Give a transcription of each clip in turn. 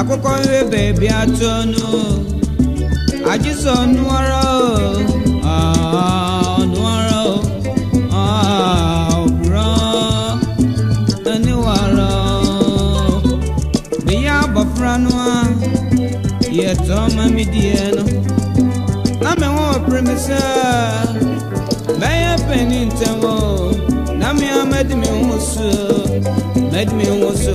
akụkọ ebe bịa tonu ajịsọ nụọrọ ọnụọrọ ọbụrọ eniwara dị ya bọfra nụa yẹtọ mamidie no na mẹwọ pẹrẹmẹsẹ bẹyẹ pẹni ntẹwọ na mẹwọ mẹdìmí nwosọ mẹdìmí nwosọ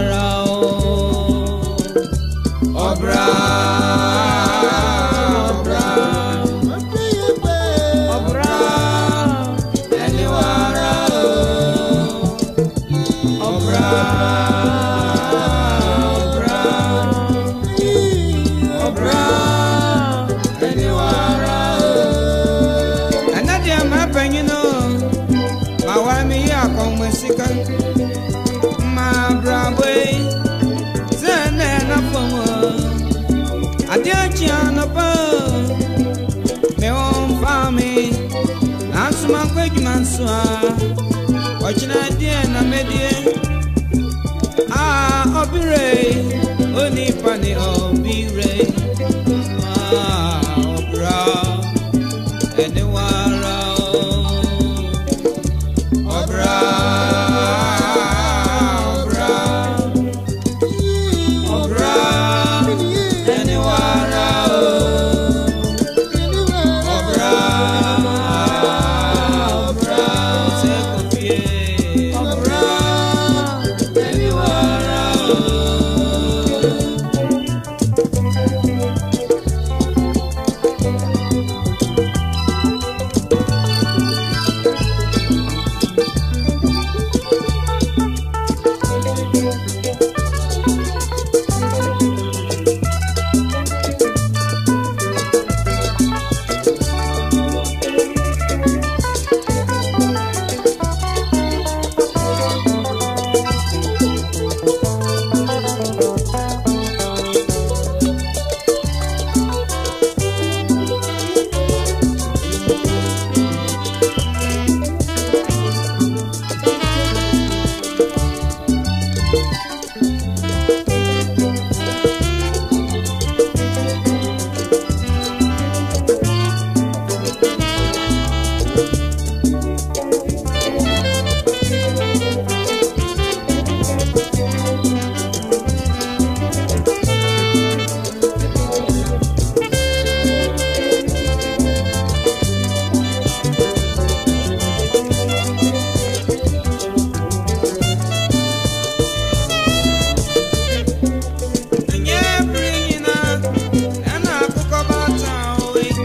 mawa mi yi akɔnwe sika ma braboe sɛ na fɔm me wɔ mfa me nanso mankɔ adwuma nso a na mɛdeɛ a ɔbire onipa ne obire.